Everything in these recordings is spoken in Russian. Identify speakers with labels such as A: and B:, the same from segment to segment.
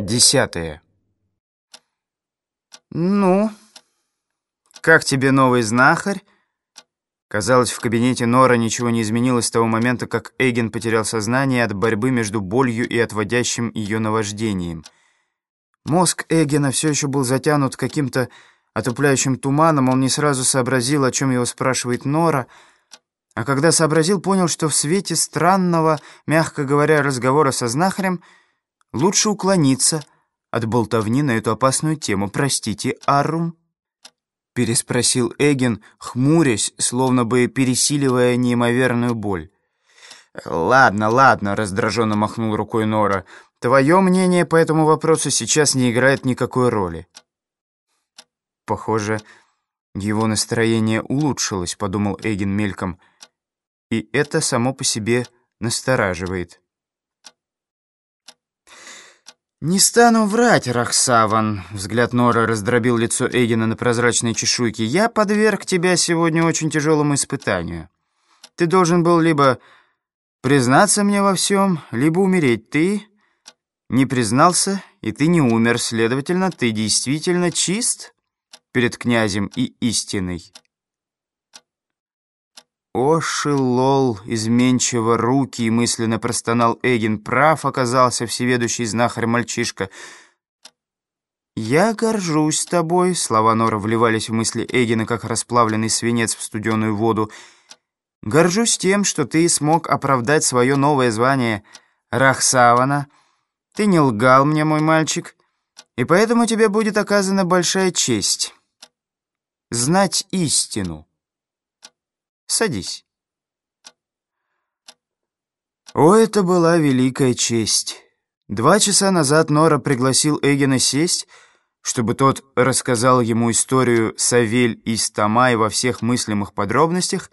A: Десятое. «Ну, как тебе новый знахарь?» Казалось, в кабинете Нора ничего не изменилось с того момента, как Эгин потерял сознание от борьбы между болью и отводящим ее наваждением. Мозг Эгина все еще был затянут каким-то отупляющим туманом, он не сразу сообразил, о чем его спрашивает Нора, а когда сообразил, понял, что в свете странного, мягко говоря, разговора со знахарем лучше уклониться от болтовни на эту опасную тему. «Простите, Аррум?» — переспросил Эгин, хмурясь, словно бы пересиливая неимоверную боль. «Ладно, ладно», — раздраженно махнул рукой Нора. «Твое мнение по этому вопросу сейчас не играет никакой роли». «Похоже, его настроение улучшилось», — подумал Эгин мельком. «И это само по себе настораживает». «Не стану врать, Рахсаван», — взгляд Нора раздробил лицо Эгина на прозрачной чешуйке. «Я подверг тебя сегодня очень тяжелому испытанию. Ты должен был либо признаться мне во всем, либо умереть. Ты не признался, и ты не умер. Следовательно, ты действительно чист перед князем и истиной». «О, Шилол!» — изменчиво руки и мысленно простонал Эгин. Прав оказался всеведущий знахарь-мальчишка. «Я горжусь тобой», — слова Нора вливались в мысли Эгина, как расплавленный свинец в студеную воду. «Горжусь тем, что ты смог оправдать свое новое звание Рахсавана. Ты не лгал мне, мой мальчик, и поэтому тебе будет оказана большая честь знать истину». Садись». О, это была великая честь. Два часа назад Нора пригласил Эгена сесть, чтобы тот рассказал ему историю Савель из Тамай во всех мыслимых подробностях,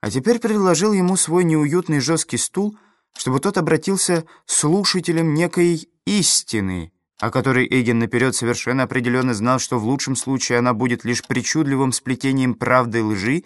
A: а теперь предложил ему свой неуютный жесткий стул, чтобы тот обратился слушателем некой истины, о которой Эгин наперед совершенно определенно знал, что в лучшем случае она будет лишь причудливым сплетением правды и лжи,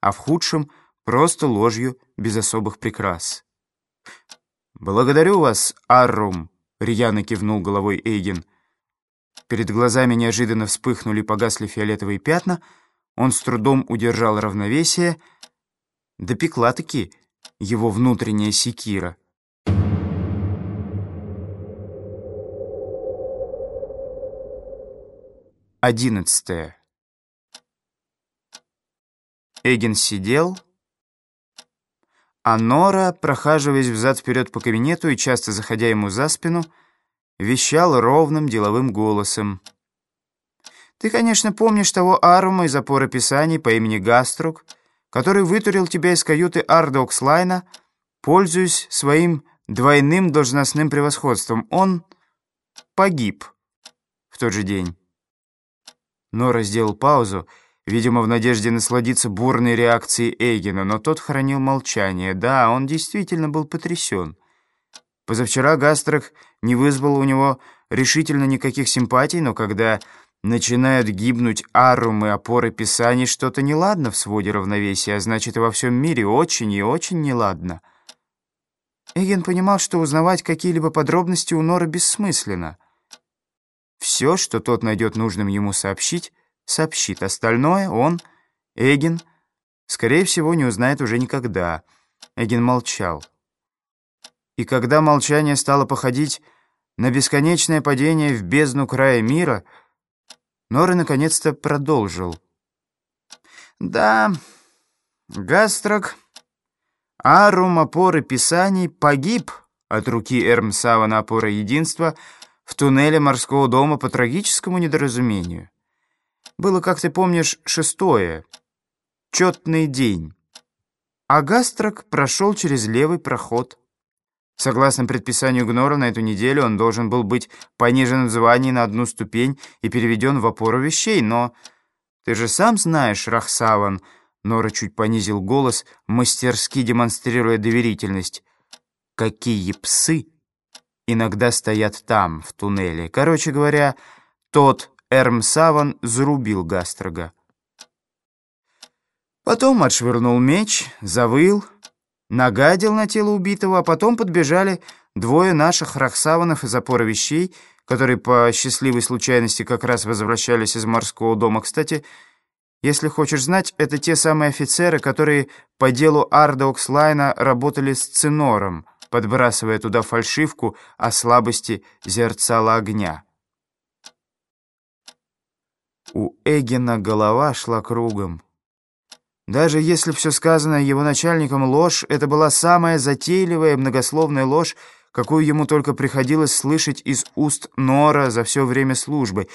A: а в худшем — просто ложью без особых прикрас. «Благодарю вас, Аррум», — рьяно кивнул головой Эйген. Перед глазами неожиданно вспыхнули погасли фиолетовые пятна, он с трудом удержал равновесие, допекла-таки его внутренняя секира. Одиннадцатое. Эгин сидел, а Нора, прохаживаясь взад-вперед по кабинету и часто заходя ему за спину, вещал ровным деловым голосом. «Ты, конечно, помнишь того Арума из опоры писаний по имени Гаструк, который вытурил тебя из каюты Арда окс Лайна, пользуясь своим двойным должностным превосходством. Он погиб в тот же день». Нора сделал паузу, видимо, в надежде насладиться бурной реакцией Эйгена, но тот хранил молчание. Да, он действительно был потрясен. Позавчера Гастрок не вызвал у него решительно никаких симпатий, но когда начинают гибнуть арумы, опоры писаний, что-то неладно в своде равновесия, а значит, и во всем мире очень и очень неладно. Эйген понимал, что узнавать какие-либо подробности у Нора бессмысленно. Все, что тот найдет нужным ему сообщить, сообщит. Остальное он, Эгин, скорее всего, не узнает уже никогда. Эгин молчал. И когда молчание стало походить на бесконечное падение в бездну края мира, Нора наконец-то продолжил. «Да, Гастрок, Арум опоры писаний погиб от руки Эрмсава на опоры единства в туннеле морского дома по трагическому недоразумению. Было, как ты помнишь, шестое, четный день. А Гастрок прошел через левый проход. Согласно предписанию Гнора, на эту неделю он должен был быть понижен в звании на одну ступень и переведен в опору вещей, но... Ты же сам знаешь, Рахсаван, Нора чуть понизил голос, мастерски демонстрируя доверительность. Какие псы иногда стоят там, в туннеле. Короче говоря, тот Эрм Саван зарубил Гастрога. Потом отшвырнул меч, завыл, нагадил на тело убитого, а потом подбежали двое наших рахсаванов из опоры вещей, которые по счастливой случайности как раз возвращались из морского дома. Кстати, если хочешь знать, это те самые офицеры, которые по делу Арда окс Лайна работали с цинором, подбрасывая туда фальшивку о слабости зерцала огня. У Эгина голова шла кругом. Даже если все сказанное его начальником ложь, это была самая затейливая многословная ложь, какую ему только приходилось слышать из уст Нора за все время службы.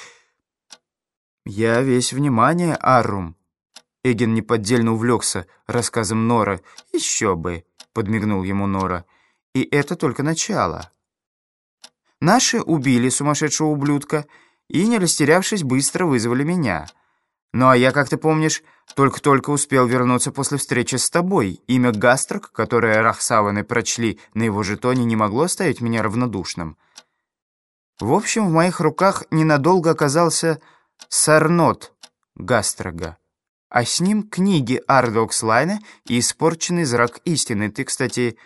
A: «Я весь внимание, Аррум». Эгин неподдельно увлекся рассказом Нора. «Еще бы», — подмигнул ему Нора. «И это только начало». Наши убили сумасшедшего ублюдка и, не растерявшись, быстро вызвали меня. Ну а я, как ты помнишь, только-только успел вернуться после встречи с тобой. Имя Гастрок, которое Рахсаваны прочли на его жетоне, не могло оставить меня равнодушным. В общем, в моих руках ненадолго оказался Сарнот Гастрога, а с ним книги Арда окс Лайна и испорченный зрак истины. Ты, кстати,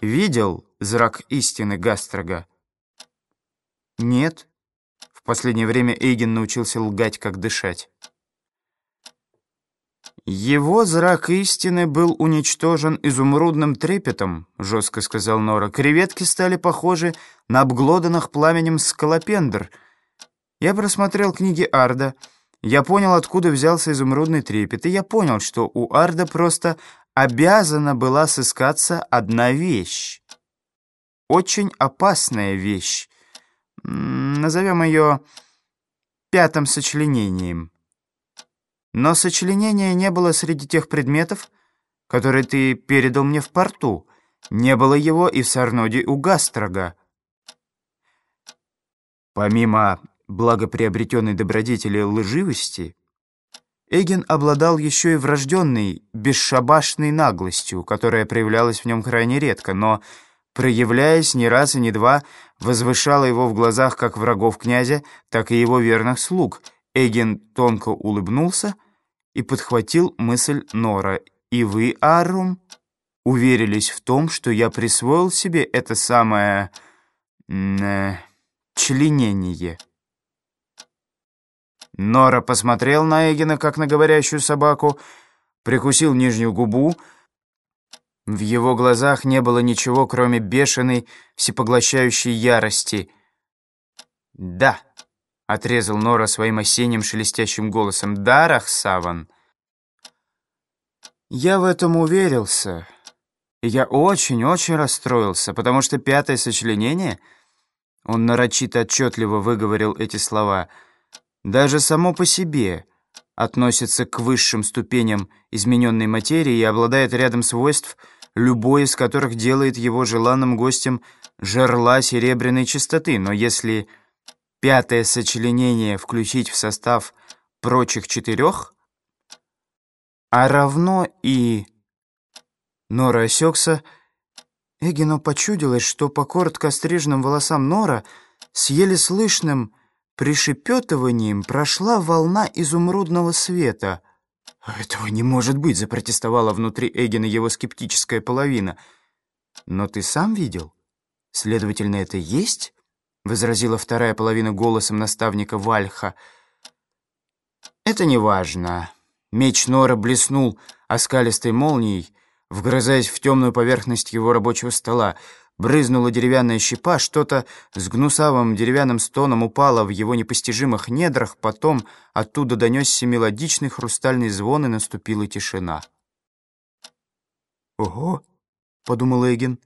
A: видел зрак истины Гастрога? Нет. В последнее время Эгин научился лгать, как дышать. «Его зрак истины был уничтожен изумрудным трепетом», — жестко сказал Нора. «Креветки стали похожи на обглоданных пламенем скалопендр. Я просмотрел книги Арда. Я понял, откуда взялся изумрудный трепет, и я понял, что у Арда просто обязана была сыскаться одна вещь. Очень опасная вещь. Назовем ее пятым сочленением». Но сочленения не было среди тех предметов, которые ты передал мне в порту. Не было его и в Сарноде у Гастрога. Помимо благоприобретенной добродетели лживости, Эгин обладал еще и врожденной, бесшабашной наглостью, которая проявлялась в нем крайне редко, но, проявляясь не раз и не два, возвышала его в глазах как врагов князя, так и его верных слуг — Эгин тонко улыбнулся и подхватил мысль Нора. «И вы, Аррум, уверились в том, что я присвоил себе это самое... Э, членение?» Нора посмотрел на Эгина, как на говорящую собаку, прикусил нижнюю губу. В его глазах не было ничего, кроме бешеной, всепоглощающей ярости. «Да», отрезал Нора своим осенним шелестящим голосом. «Да, Рахсаван?» Я в этом уверился. Я очень-очень расстроился, потому что пятое сочленение, он нарочито отчетливо выговорил эти слова, даже само по себе относится к высшим ступеням измененной материи и обладает рядом свойств, любой из которых делает его желанным гостем жерла серебряной чистоты. Но если пятое сочленение включить в состав прочих четырех, а равно и... Нора осекся. Эгину почудилось, что по коротко стриженным волосам Нора с еле слышным пришепетыванием прошла волна изумрудного света. «Этого не может быть!» — запротестовала внутри Эгина его скептическая половина. «Но ты сам видел? Следовательно, это есть?» — возразила вторая половина голосом наставника Вальха. «Это не важно». Меч Нора блеснул оскалистой молнией, вгрызаясь в темную поверхность его рабочего стола. Брызнула деревянная щепа, что-то с гнусавым деревянным стоном упало в его непостижимых недрах, потом оттуда донесся мелодичный хрустальный звон, и наступила тишина. «Ого!» — подумал Эгин.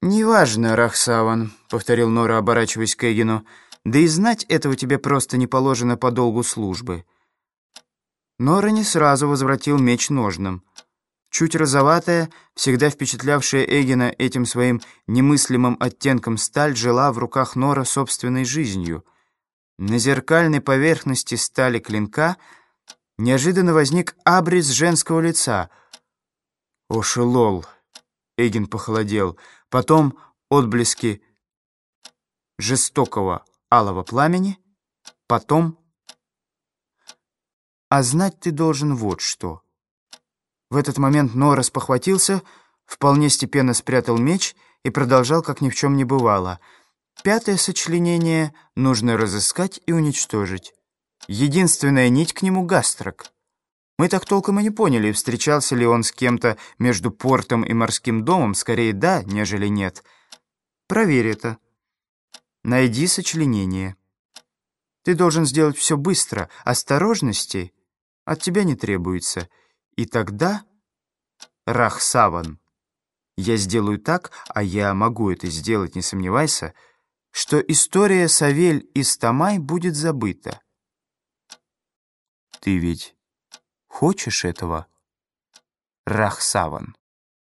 A: «Неважно, Рахсаван», — повторил Нора, оборачиваясь к Эгину. «Да и знать этого тебе просто не положено по долгу службы». Нора не сразу возвратил меч ножным. Чуть розоватая, всегда впечатлявшая Эгина этим своим немыслимым оттенком сталь, жила в руках Нора собственной жизнью. На зеркальной поверхности стали клинка неожиданно возник абрис женского лица. «Ошелол!» — Эгин похолодел — потом отблески жестокого алого пламени, потом... А знать ты должен вот что. В этот момент Норрес похватился, вполне степенно спрятал меч и продолжал, как ни в чем не бывало. Пятое сочленение нужно разыскать и уничтожить. Единственная нить к нему — гастрок. Мы так толком и не поняли, встречался ли он с кем-то между портом и морским домом. Скорее да, нежели нет. Проверь это. Найди сочленение. Ты должен сделать все быстро. Осторожности от тебя не требуется. И тогда, Рахсаван, я сделаю так, а я могу это сделать, не сомневайся, что история Савель и Стамай будет забыта. Ты ведь хочешь этого, Рахсаван?